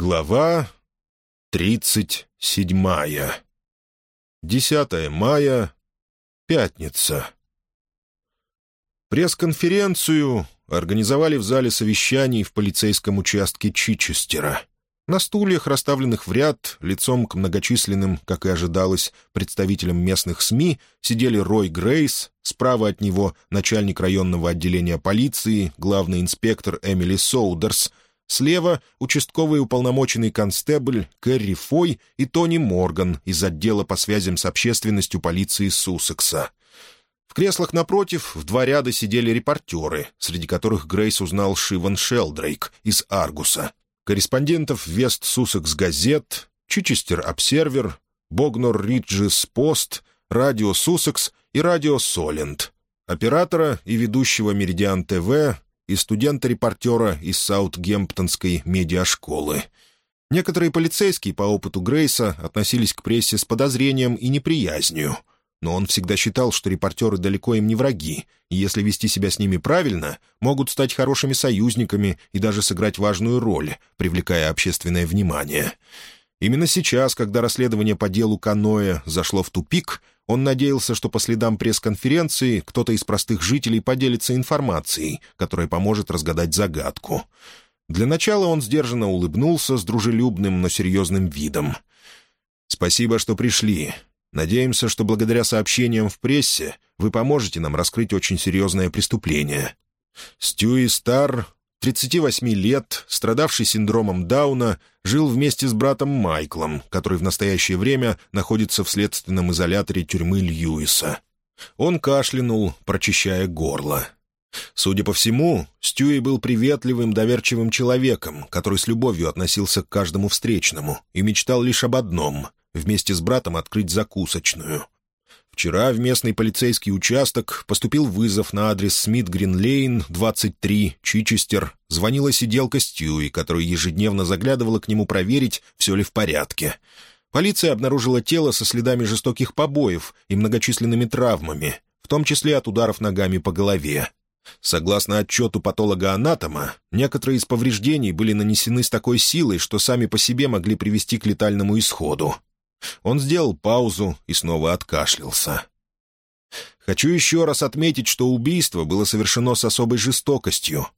Глава тридцать седьмая. Десятое мая. Пятница. Пресс-конференцию организовали в зале совещаний в полицейском участке Чичестера. На стульях, расставленных в ряд, лицом к многочисленным, как и ожидалось, представителям местных СМИ, сидели Рой Грейс, справа от него начальник районного отделения полиции, главный инспектор Эмили Соудерс — Слева — участковый уполномоченный констебль Кэрри Фой и Тони Морган из отдела по связям с общественностью полиции Суссекса. В креслах напротив в два ряда сидели репортеры, среди которых Грейс узнал Шиван Шелдрейк из «Аргуса», корреспондентов Вест Суссекс газет, Чичестер Обсервер, Богнор Риджис Пост, Радио Суссекс и Радио Соленд, оператора и ведущего Меридиан ТВ и студента-репортера из Саутгемптонской медиашколы. Некоторые полицейские по опыту Грейса относились к прессе с подозрением и неприязнью, но он всегда считал, что репортеры далеко им не враги, и если вести себя с ними правильно, могут стать хорошими союзниками и даже сыграть важную роль, привлекая общественное внимание. Именно сейчас, когда расследование по делу Каноэ зашло в тупик, он надеялся, что по следам пресс-конференции кто-то из простых жителей поделится информацией, которая поможет разгадать загадку. Для начала он сдержанно улыбнулся с дружелюбным, но серьезным видом. «Спасибо, что пришли. Надеемся, что благодаря сообщениям в прессе вы поможете нам раскрыть очень серьезное преступление. Стюи Стар 38 лет, страдавший синдромом Дауна, жил вместе с братом Майклом, который в настоящее время находится в следственном изоляторе тюрьмы Льюиса. Он кашлянул, прочищая горло. Судя по всему, Стюи был приветливым, доверчивым человеком, который с любовью относился к каждому встречному и мечтал лишь об одном — вместе с братом открыть закусочную — Вчера в местный полицейский участок поступил вызов на адрес Смит Гринлейн, 23, Чичестер. Звонила сиделка Стьюи, которая ежедневно заглядывала к нему проверить, все ли в порядке. Полиция обнаружила тело со следами жестоких побоев и многочисленными травмами, в том числе от ударов ногами по голове. Согласно отчету патолога-анатома, некоторые из повреждений были нанесены с такой силой, что сами по себе могли привести к летальному исходу. Он сделал паузу и снова откашлялся. «Хочу еще раз отметить, что убийство было совершено с особой жестокостью.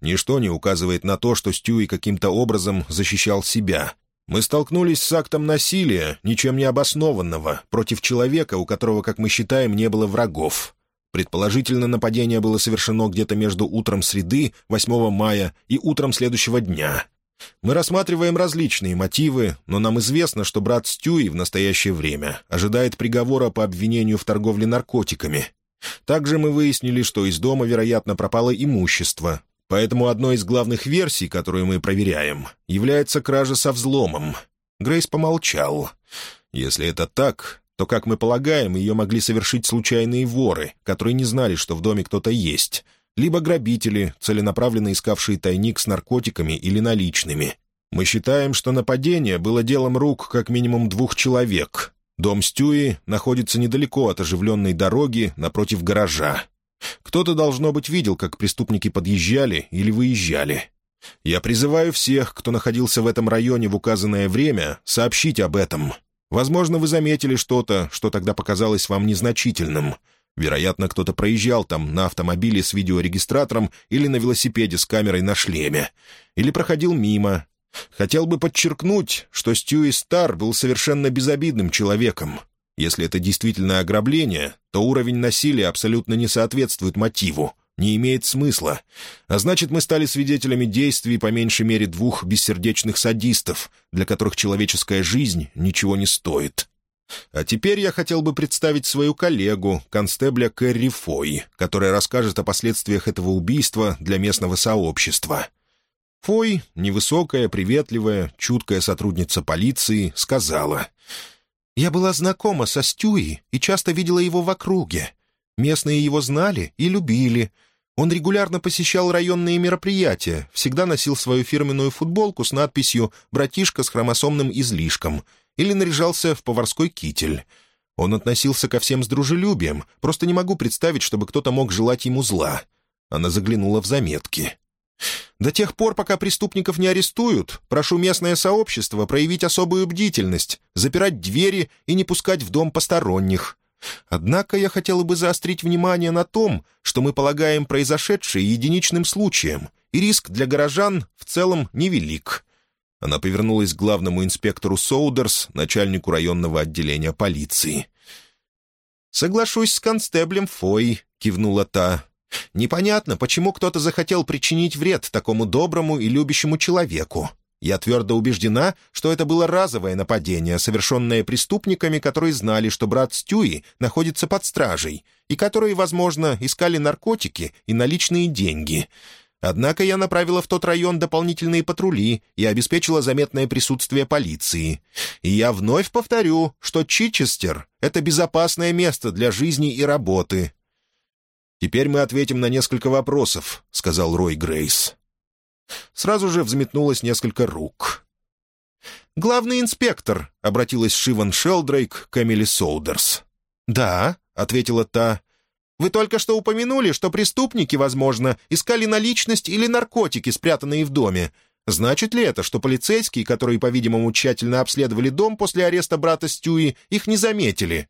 Ничто не указывает на то, что Стюи каким-то образом защищал себя. Мы столкнулись с актом насилия, ничем не обоснованного, против человека, у которого, как мы считаем, не было врагов. Предположительно, нападение было совершено где-то между утром среды, 8 мая, и утром следующего дня. Мы рассматриваем различные мотивы, но нам известно, что брат Стюи в настоящее время ожидает приговора по обвинению в торговле наркотиками. Также мы выяснили, что из дома, вероятно, пропало имущество, поэтому одной из главных версий, которую мы проверяем, является кража со взломом. Грейс помолчал. Если это так, то, как мы полагаем, ее могли совершить случайные воры, которые не знали, что в доме кто-то есть, либо грабители, целенаправленно искавшие тайник с наркотиками или наличными. Мы считаем, что нападение было делом рук как минимум двух человек. Дом Стюи находится недалеко от оживленной дороги напротив гаража. Кто-то, должно быть, видел, как преступники подъезжали или выезжали. Я призываю всех, кто находился в этом районе в указанное время, сообщить об этом. Возможно, вы заметили что-то, что тогда показалось вам незначительным — Вероятно, кто-то проезжал там на автомобиле с видеорегистратором или на велосипеде с камерой на шлеме. Или проходил мимо. Хотел бы подчеркнуть, что Стюи Стар был совершенно безобидным человеком. Если это действительно ограбление, то уровень насилия абсолютно не соответствует мотиву, не имеет смысла. А значит, мы стали свидетелями действий по меньшей мере двух бессердечных садистов, для которых человеческая жизнь ничего не стоит. А теперь я хотел бы представить свою коллегу, констебля Кэрри Фой, которая расскажет о последствиях этого убийства для местного сообщества. Фой, невысокая, приветливая, чуткая сотрудница полиции, сказала. «Я была знакома со Стюи и часто видела его в округе. Местные его знали и любили. Он регулярно посещал районные мероприятия, всегда носил свою фирменную футболку с надписью «Братишка с хромосомным излишком», или наряжался в поварской китель. Он относился ко всем с дружелюбием, просто не могу представить, чтобы кто-то мог желать ему зла. Она заглянула в заметки. До тех пор, пока преступников не арестуют, прошу местное сообщество проявить особую бдительность, запирать двери и не пускать в дом посторонних. Однако я хотела бы заострить внимание на том, что мы полагаем произошедшее единичным случаем, и риск для горожан в целом невелик». Она повернулась к главному инспектору Соудерс, начальнику районного отделения полиции. «Соглашусь с констеблем Фой», — кивнула та. Непонятно, почему кто-то захотел причинить вред такому доброму и любящему человеку. Я твердо убеждена, что это было разовое нападение, совершенное преступниками, которые знали, что брат Стюи находится под стражей, и которые, возможно, искали наркотики и наличные деньги. Однако я направила в тот район дополнительные патрули и обеспечила заметное присутствие полиции. И я вновь повторю, что Чичестер — это безопасное место для жизни и работы, «Теперь мы ответим на несколько вопросов», — сказал Рой Грейс. Сразу же взметнулось несколько рук. «Главный инспектор», — обратилась Шиван Шелдрейк к Эмили Солдерс. «Да», — ответила та. «Вы только что упомянули, что преступники, возможно, искали наличность или наркотики, спрятанные в доме. Значит ли это, что полицейские, которые, по-видимому, тщательно обследовали дом после ареста брата Стюи, их не заметили?»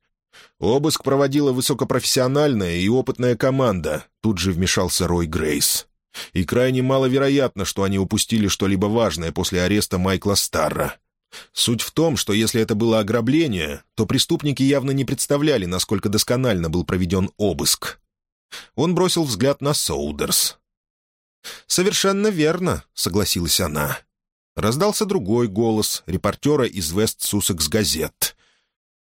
Обыск проводила высокопрофессиональная и опытная команда, тут же вмешался Рой Грейс. И крайне маловероятно, что они упустили что-либо важное после ареста Майкла Старра. Суть в том, что если это было ограбление, то преступники явно не представляли, насколько досконально был проведен обыск. Он бросил взгляд на Соудерс. «Совершенно верно», — согласилась она. Раздался другой голос репортера из Вест Суссекс газет.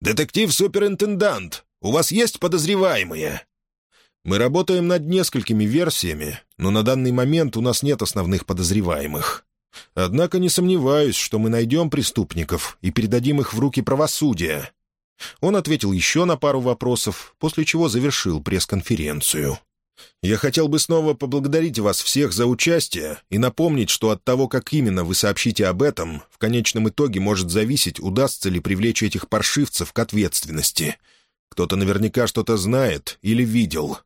«Детектив-суперинтендант, у вас есть подозреваемые?» «Мы работаем над несколькими версиями, но на данный момент у нас нет основных подозреваемых. Однако не сомневаюсь, что мы найдем преступников и передадим их в руки правосудия». Он ответил еще на пару вопросов, после чего завершил пресс-конференцию. Я хотел бы снова поблагодарить вас всех за участие и напомнить, что от того, как именно вы сообщите об этом, в конечном итоге может зависеть, удастся ли привлечь этих паршивцев к ответственности. Кто-то наверняка что-то знает или видел.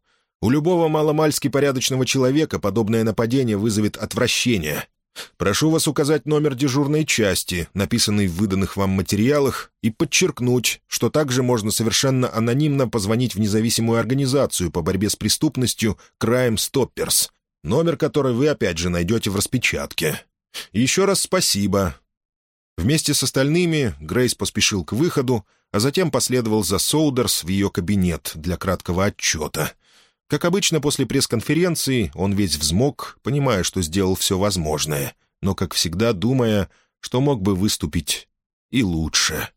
У любого маломальски порядочного человека подобное нападение вызовет отвращение, Прошу вас указать номер дежурной части, написанный в выданных вам материалах, и подчеркнуть, что также можно совершенно анонимно позвонить в независимую организацию по борьбе с преступностью Crime Stoppers, номер которой вы опять же найдете в распечатке. Еще раз спасибо». Вместе с остальными Грейс поспешил к выходу, а затем последовал за Соудерс в ее кабинет для краткого отчета — как обычно, после пресс-конференции он весь взмок, понимая, что сделал все возможное, но, как всегда, думая, что мог бы выступить и лучше.